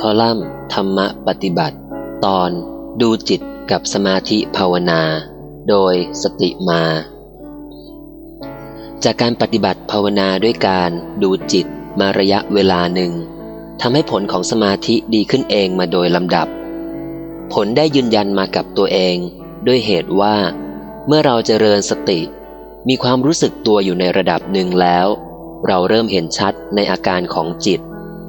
คอลัมน์ ธรรมปฏิบัติ ตอน ดูจิตกับสมาธิภาวนา โดยสติมา จากการปฏิบัติภาวนาด้วยการดูจิตมาระยะเวลาหนึ่งทำให้ผลของสมาธิดีขึ้นเองมาโดยลำดับ ผลได้ยืนยันมากับตัวเอง ด้วยเหตุว่า เมื่อเราเจริญสติ มีความรู้สึกตัวอยู่ในระดับหนึ่งแล้ว เราเริ่มเห็นชัดในอาการของจิต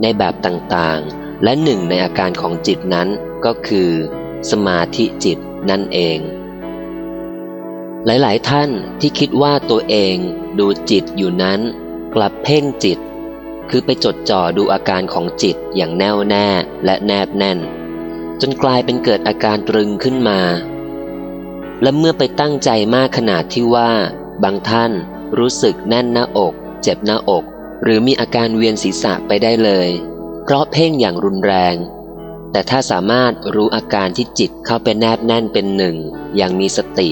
ในแบบต่างๆ และหนึ่งในอาการของจิตนั้นก็คือ สมาธิจิตนั่นเอง หลายๆ ท่านที่คิดว่าตัวเองดูจิตอยู่นั้น กลับเพ่งจิต คือไปจดจ่อดูอาการของจิตอย่างแน่วแน่และแนบแน่น จนกลายเป็นเกิดอาการตรึงขึ้นมา และเมื่อไปตั้งใจมากขนาดที่ว่า บางท่านรู้สึกแน่นหน้าอก เจ็บหน้าอก หรือมีอาการเวียนศีรษะไปได้เลย เพราะเพ่งอย่างรุนแรง แต่ถ้าสามารถรู้อาการที่จิตเข้าไปแนบแน่นเป็นหนึ่ง อย่างมีสติ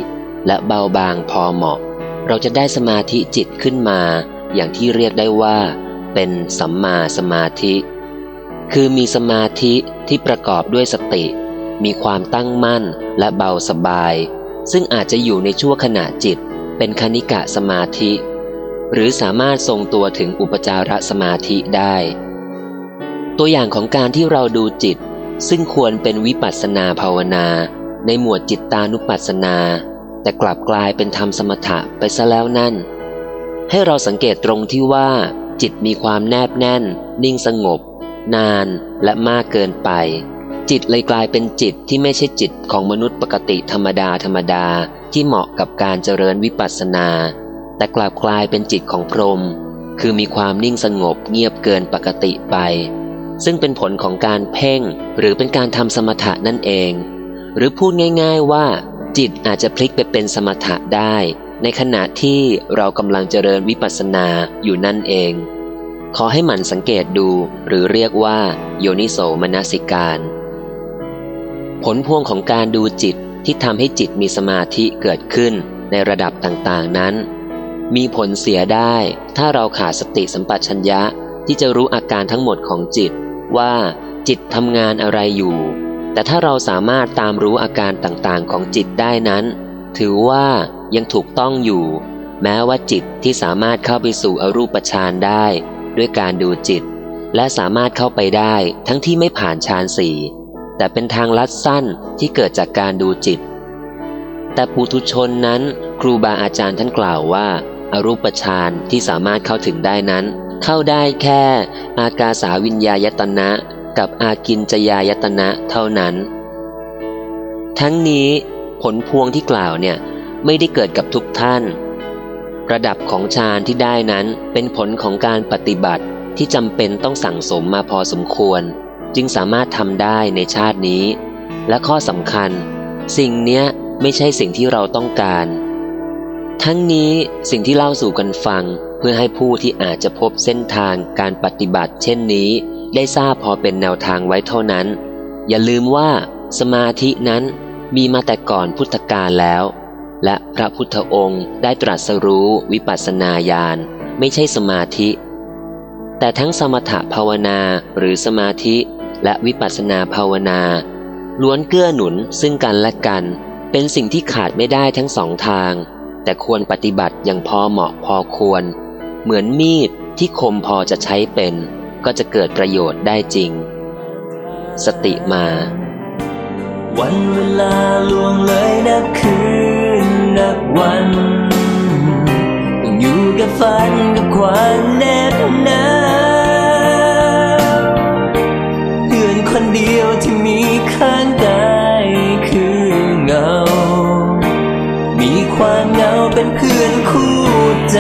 และเบาบางพอเหมาะ เราจะได้สมาธิจิตขึ้นมา อย่างที่เรียกได้ว่า เป็นสัมมาสมาธิ คือมีสมาธิที่ประกอบด้วยสติ มีความตั้งมั่นและเบาสบาย ซึ่งอาจจะอยู่ในชั่วขณะจิต เป็นคณิกะสมาธิ หรือสามารถทรงตัวถึงอุปจารสมาธิได้ ตัวอย่างของการที่เราดูจิต ซึ่งควรเป็นวิปัสสนาภาวนา ในหมวดจิตตานุปัสสนา แต่กลับกลายเป็นธรรมสมถะไปซะแล้วนั่น ให้เราสังเกตตรงที่ว่า จิตมีความแนบแน่น นิ่งสงบ นานและมากเกินไป จิตเลยกลายเป็นจิตที่ไม่ใช่จิตของมนุษย์ปกติธรรมดาธรรมดาที่เหมาะกับการเจริญวิปัสสนา แต่กลับกลายเป็นจิตของพรหมคือมีความนิ่งสงบเงียบเกินปกติไป ซึ่งเป็นผลของการเพ่งหรือเป็นการทำสมถะนั่นเอง หรือพูดง่ายๆว่า จิตอาจจะพลิกไปเป็นสมถะได้ ในขณะที่เรากำลังเจริญวิปัสสนาอยู่นั่นเอง ขอให้หมั่นสังเกตดูหรือเรียกว่า โยนิโสมนสิการ ผลพวงของการดูจิตที่ทำให้จิตมีสมาธิเกิดขึ้นในระดับต่างๆนั้น มีผลเสียได้ถ้าเราขาดสติสัมปชัญญะที่จะรู้อาการทั้งหมดของจิต ว่าจิตทำงานอะไรอยู่ แต่ถ้าเราสามารถตามรู้อาการต่างๆของจิตได้นั้น ถือว่ายังถูกต้องอยู่ แม้ว่าจิตที่สามารถเข้าไปสู่อรูปฌานได้ ด้วยการดูจิต และสามารถเข้าไปได้ทั้งที่ไม่ผ่านฌานสี่แต่เป็นทางลัดสั้นที่เกิดจากการดูจิต แต่ปุถุชนนั้น ครูบาอาจารย์ท่านกล่าวว่าอารูปฌานที่สามารถเข้าถึงได้นั้น เข้าได้แค่ อากาสาวิญญายตนะกับอากินจยายตนะเท่านั้น ทั้งนี้ผลพวงที่กล่าวเนี่ยไม่ได้เกิดกับทุกท่าน ระดับของฌานที่ได้นั้นเป็นผลของการปฏิบัติที่จำเป็นต้องสั่งสมมาพอสมควร จึงสามารถทำได้ในชาตินี้ และข้อสำคัญ สิ่งเนี้ยไม่ใช่สิ่งที่เราต้องการ ทั้งนี้สิ่งที่เล่าสู่กันฟัง พื่อให้ผู้ที่อาจจะพบเส้นทางการปฏิบัติ เช่นนี้ ได้ทราบพอเป็นแนวทางไว้เท่านั้น อย่าลืมว่า สมาธินั้นมีมาแต่ก่อนพุทธกาลแล้ว และพระพุทธองค์ได้ตรัสรู้วิปัสสนาญาณไม่ใช่สมาธิ แต่ทั้งสมถภาวนาหรือสมาธิและวิปัสสนาภาวนา ล้วนเกื้อหนุนซึ่งกันและกัน เป็นสิ่งที่ขาดไม่ได้ทั้งสองทาง แต่ควรปฏิบัติอย่างพอเหมาะพอควร เหมือนมีดที่คมพอจะใช้เป็น ก็จะเกิดประโยชน์ได้จริง สติมา วันเวลาล่วงเลยนับคืนนับวันต้องอยู่กับฝันกับความแน่นหนาเพื่อนคนเดียวที่มีข้างกายคือเงา มีความเงาเป็นเพื่อนคู่ใจ